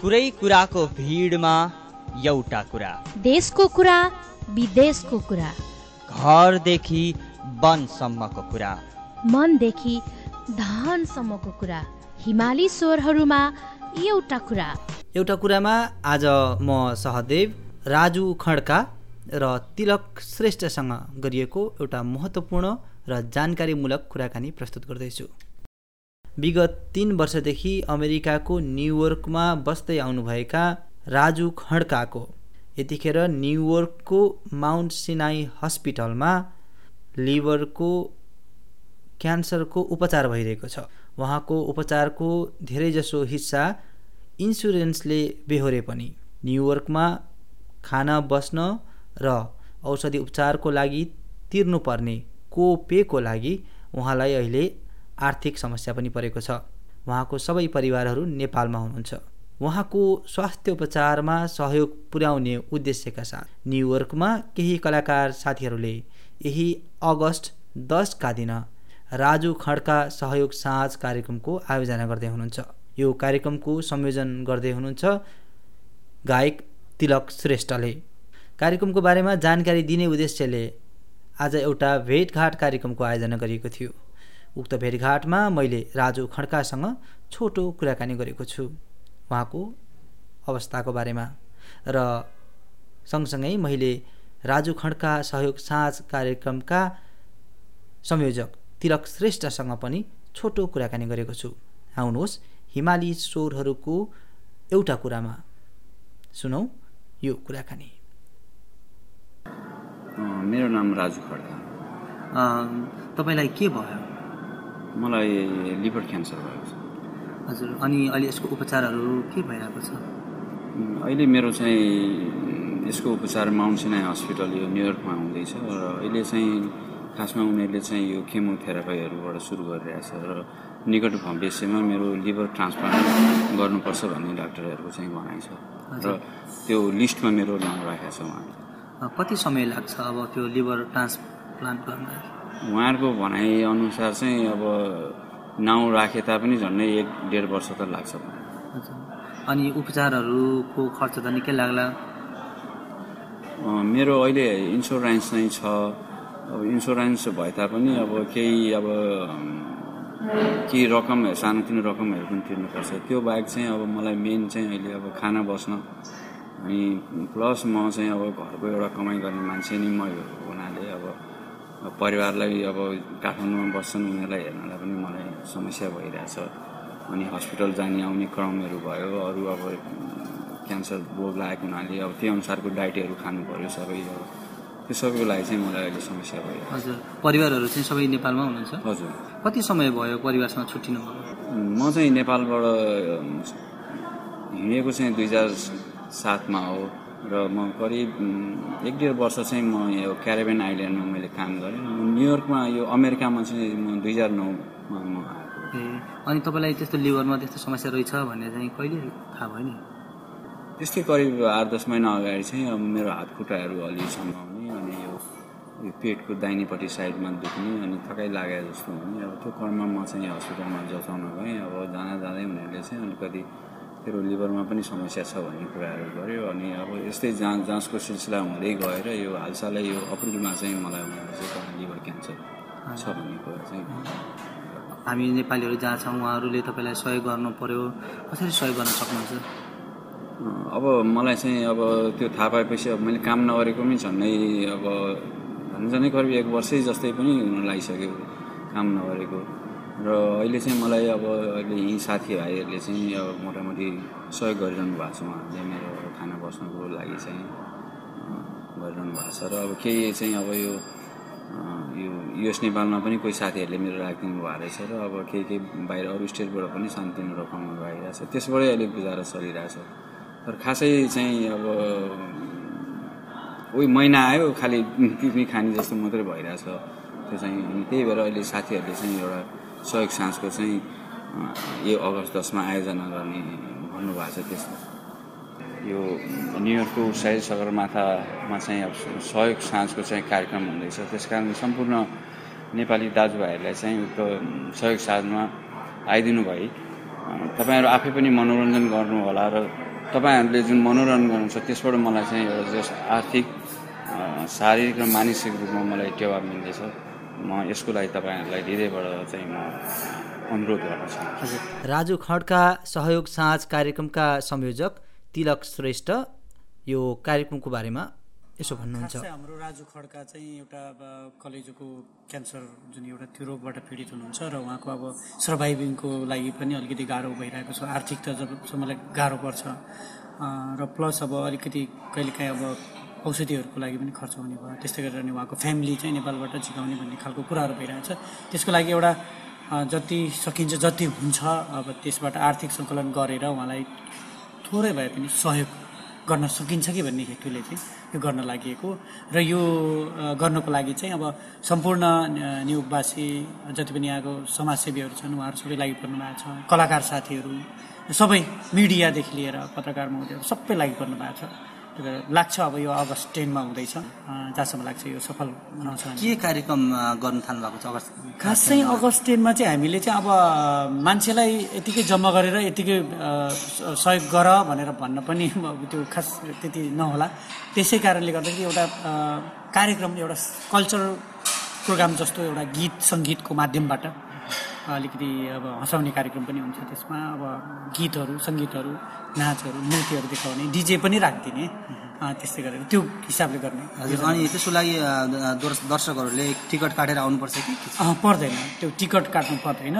कुरै कुराको भिडमा एउटा कुरा। देशको कुरा विदेशको कुरा। घरदेखि वनसम्मको कुरा। मनदेखि धनसम्मको कुरा। हिमाली स्वरहरूमा एउटा कुरा। एउटा कुरामा आज म सहदेव राजु खड्का र तिलक श्रेष्ठसँग गरिएको एउटा महत्त्वपूर्ण र जानकारीमूलक कुराकानी प्रस्तुत गर्दैछु। विगत तिन वर्षदेखि अमेरिकाको न्युयोर्कमा बस्दै आउनुभएका राजु खड्काको यतिखेर न्युयोर्कको माउन्ट सिनाई हस्पिटलमा लिभरको क्यान्सरको उपचार भइरहेको छ। उहाँको उपचारको धेरैजसो हिस्सा इन्सुरेन्सले बेहोरे पनि। न्युयोर्कमा खाना बस्न र औषधि उपचारको लागि तिर्नुपर्ने कोपेको लागि उहाँलाई अहिले आर्थिक समस्या पनि परेको छ। उहाँको सबै परिवारहरू नेपालमा हुनुहुन्छ। उहाँको स्वास्थ्य उपचारमा सहयोग पुर्याउने उद्देश्यका साथ न्युयोर्कमा केही कलाकार साथीहरूले यही अगस्त दसका दिन राजु खड्का सहयोग साँझ कार्यक्रमको आयोजना गर्दै हुनुहुन्छ। यो कार्यक्रमको संयोजन गर्दै हुनुहुन्छ गायक तिलक श्रेष्ठले। कार्यक्रमको बारेमा जानकारी दिने उद्देश्यले आज एउटा भेटघाट कार्यक्रमको आयोजना गरिएको थियो। उक्त भेटघाटमा मैले राजु खड्कासँग छोटो कुराकानी गरेको छु। उहाँको अवस्थाको बारेमा। र सँगसँगै मैले राजु खड्का सहयोग साँझ कार्यक्रमका संयोजक तिलक श्रेष्ठसँग पनि छोटो कुराकानी गरेको छु। आउनुहोस् हिमाली स्वरहरूको एउटा कुरामा सुनौ यो कुराकानी। मेरो नाम राजु खड्का। तपाईँलाई के भयो? मलाई लिभर क्यान्सर भएको छ। हजुर अनि अहिले यसको उपचारहरू के भइरहेको छ? अहिले मेरो चाहिँ यसको उपचार माउन्ट सिनाई हस्पिटल यो न्युयोर्कमा हुँदैछ र अहिले चाहिँ खासमा उनीहरूले चाहिँ यो केमोथेरापीहरूबाट सुरु गरिरहेछ र निकट भविष्यमा मेरो लिभर ट्रान्सप्लान्ट गर्नुपर्छ भन्ने डाक्टरहरूको चाहिँ भनाइ छ। र त्यो लिस्टमा मेरो नाम राखेको छ उहाँले। कति समय लाग्छ अब त्यो लिभर ट्रान्सप्लान्ट गर्न उहाँहरूको भनाइअनुसार चाहिँ अब नाउँ राखे तापनि झन्डै एक डेढ वर्ष त लाग्छ। अनि उपचारहरूको खर्च त निकै लाग्ला? मेरो अहिले इन्सुरेन्स नै छ। अब इन्सुरेन्स भए तापनि अब केही अब केही रकम सानोतिनो रकमहरू पनि तिर्नुपर्छ। त्यो बाहेक चाहिँ अब मलाई मेन चाहिँ अहिले अब खाना बस्न अनि प्लस म चाहिँ अब घरको एउटा कमाइ गर्ने मान्छे नि म परिवारलाई अब काठमाडौँमा बस्छन् उनीहरूलाई हेर्नलाई पनि मलाई समस्या भइरहेछ। अनि हस्पिटल जाने आउने क्रमहरू भयो अरू अब क्यान्सर रोग लागेको हुनाले अब त्यही अनुसारको डाइटहरू खानु पऱ्यो सबै अब। त्यो सबैको लागि चाहिँ मलाई अहिले समस्या भयो हजुर। परिवारहरू चाहिँ सबै नेपालमा हुनुहुन्छ? हजुर। कति समय भयो परिवारसँग छुट्टिनु म चाहिँ नेपालबाट हिँडेको चाहिँ दुई हजार सातमा हो। र म करिब एक डेढ वर्ष चाहिँ म यो क्यारेबियन आइल्यान्डमा मैले काम गरेँ। न्युयोर्कमा यो अमेरिकामा चाहिँ म दुई हजार नौमा म आएको। अनि तपाईँलाई त्यस्तो लिभरमा त्यस्तो समस्या रहेछ भन्ने चाहिँ कहिले थाहा भयो नि? त्यस्तै करिब आठ दस महिना अगाडि चाहिँ अब मेरो हात खुट्टाहरू अलि समाउने अनि यो यो पेटको दाहिनेपट्टि साइडमा दुख्ने अनि थकाइ लागे जस्तो हुने। अब त्यो क्रममा म चाहिँ हस्पिटलमा जचाउन गएँ। अब जाँदा जाँदै उनीहरूले चाहिँ अलिकति तेरो लिभरमा पनि समस्या छ भन्ने कुराहरू गर्यो अनि अब यस्तै जाँच जाँचको सिलसिला हुँदै गएर यो हालसालै यो अप्रिलमा चाहिँ मलाई उनीहरूले चाहिँ लिभर क्यान्सर छ भन्ने कुरा चाहिँ हामी नेपालीहरू जहाँ छौँ उहाँहरूले तपाईँलाई सहयोग गर्नु पर्यो। कसरी सहयोग गर्न सक्नुहुन्छ? अब मलाई चाहिँ अब त्यो थाहा पाएपछि अब मैले काम नगरेको पनि झन्डै अब झन् झन्डै करिब एक वर्षै जस्तै पनि हुन लागिसक्यो। काम नगरेको। र अहिले चाहिँ मलाई अब अहिले यी साथीभाइहरूले चाहिँ अब मोटामोटी सहयोग गरिरहनु भएको छ उहाँहरूले मेरो खाना बस्नको लागि चाहिँ गरिरहनु भएको छ। र अब केही चाहिँ अब यो यो युएस नेपालमा पनि कोही साथीहरूले मेरो राखिदिनु भएको रहेछ र अब केही केही बाहिर अरू स्टेटबाट पनि सानोतिनो रकमहरू आइरहेछ। त्यसबाटै अहिले गुजारा चलिरहेछ। तर खासै चाहिँ अब उही महिना आयो खालि पिकनिक खाने जस्तो मात्रै भइरहेछ। त्यो चाहिँ त्यही भएर अहिले साथीहरूले चाहिँ एउटा सहयोग साँझको चाहिँ यो अगस्त दसमा आयोजना गर्ने भन्नुभएको छ त्यस्तो यो न्युयोर्कको उत्साही सगरमाथामा चाहिँ अब सहयोग साँझको चाहिँ कार्यक्रम हुँदैछ। त्यस कारण सम्पूर्ण नेपाली दाजुभाइहरूलाई चाहिँ उक्त सहयोग साँझमा आइदिनु भए तपाईँहरू आफै पनि मनोरञ्जन गर्नु होला र तपाईँहरूले जुन मनोरञ्जन गर्नुहुन्छ त्यसबाट मलाई चाहिँ एउटा जस आर्थिक शारीरिक र मानसिक रूपमा मलाई टेवा मिल्दैछ। म यसको लागि तपाईँहरूलाई हृदयबाट चाहिँ म अनुरोध गर्न चाहन्छु हजुर। राजु खड्का सहयोग साँझ कार्यक्रमका संयोजक तिलक श्रेष्ठ यो कार्यक्रमको बारेमा यसो भन्नुहुन्छ। हाम्रो राजु खड्का चाहिँ एउटा अब कलेजोको क्यान्सर जुन एउटा त्यो रोगबाट पीडित हुनुहुन्छ र उहाँको अब सर्भाइभिङको लागि पनि अलिकति गाह्रो भइरहेको छ। आर्थिक त जबसम्मलाई गाह्रो पर्छ। र प्लस अब अलिकति कहिलेकाहीँ अब औषधिहरूको लागि पनि खर्च हुने भयो। त्यस्तै गरेर उहाँको फ्यामिली चाहिँ नेपालबाट झिकाउने भन्ने खालको कुराहरू भइरहेछ। त्यसको लागि एउटा जति सकिन्छ जति हुन्छ अब त्यसबाट आर्थिक सङ्कलन गरेर उहाँलाई थोरै भए पनि सहयोग गर्न सकिन्छ कि भन्ने हेतुले चाहिँ यो गर्न लागि र यो गर्नको लागि चाहिँ अब सम्पूर्ण नियोगवासी जति पनि यहाँको समाजसेवीहरू छन् उहाँहरू सबै लागि पर्नु भएको छ। कलाकार साथीहरू सबै मिडियादेखि लिएर पत्रकार महोदयहरू सबै लागि पर्नु भएको छ। लाग्छ अब यो अगस्त टेनमा हुँदैछ। जहाँसम्म लाग्छ यो सफल बनाउँछ। के कार्यक्रम गर्न थाल्नु भएको छ अगस्त खास चाहिँ अगस्त टेनमा चाहिँ हामीले चाहिँ अब मान्छेलाई यतिकै जम्मा गरेर यतिकै सहयोग गर भनेर भन्न पनि त्यो खास त्यति नहोला। त्यसै कारणले गर्दाखेरि एउटा कार्यक्रम एउटा कल्चरल प्रोग्राम जस्तो एउटा गीत सङ्गीतको माध्यमबाट अलिकति अब हँसाउने कार्यक्रम पनि हुन्छ त्यसमा। अब गीतहरू सङ्गीतहरू नाचहरू नृत्यहरू देखाउने डिजे पनि राखिदिने। त्यस्तै गरेर त्यो हिसाबले गर्ने। हजुर अनि त्यसको लागि दर्शकहरूले टिकट काटेर आउनुपर्छ कि? पर्दैन। त्यो टिकट काट्नु पर्दैन।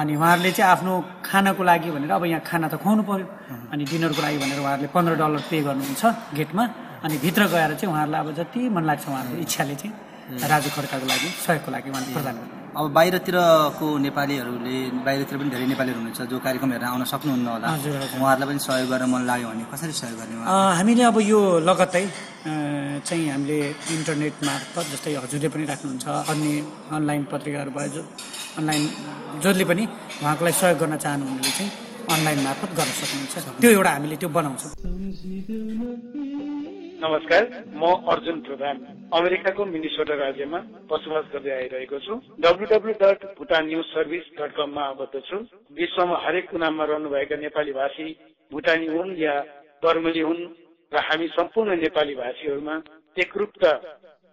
अनि उहाँहरूले चाहिँ आफ्नो खानको लागि भनेर अब यहाँ खाना त खुवाउनु पर्यो। अनि डिनरको लागि भनेर उहाँहरूले पन्ध्र डलर पे गर्नुहुन्छ गेटमा। अनि भित्र गएर चाहिँ उहाँहरूलाई अब जति मन लाग्छ उहाँहरूको इच्छाले चाहिँ राजु खड्काको लागि सहयोगको लागि उहाँले प्रदान गर्नु अब बाहिरतिरको नेपालीहरूले बाहिरतिर पनि धेरै नेपालीहरू हुनुहुन्छ जो कार्यक्रम हेरेर आउन सक्नुहुन्न होला। उहाँहरूलाई पनि सहयोग गरेर मन लाग्यो भने कसरी सहयोग गर्ने हामीले अब यो लगत्तै चाहिँ हामीले इन्टरनेट मार्फत जस्तै हजुरले पनि राख्नुहुन्छ अन्य अनलाइन पत्रिकाहरू भयो जो अनलाइन जसले पनि उहाँको लागि सहयोग गर्न चाहनुहुनेले चाहिँ अनलाइन मार्फत गर्न सक्नुहुन्छ। त्यो एउटा हामीले त्यो बनाउँछौँ। नमस्कार म अर्जुन प्रधान अमेरिकाको मिनिसोटा राज्यमा बसोबास गर्दै आइरहेको छु। W W dot Bhutan news service dot कममा आबद्ध छु। विश्वमा हरेक कुनामा रहनुभएका नेपाली भाषी भुटानी हुन् या बर्मली हुन् र हामी सम्पूर्ण नेपाली भाषीहरूमा एकरूपता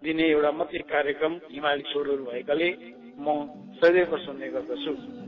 दिने एउटा मात्रै कार्यक्रम हिमाली छोडहरू भएकाले म सदैव सुन्ने गर्दछु।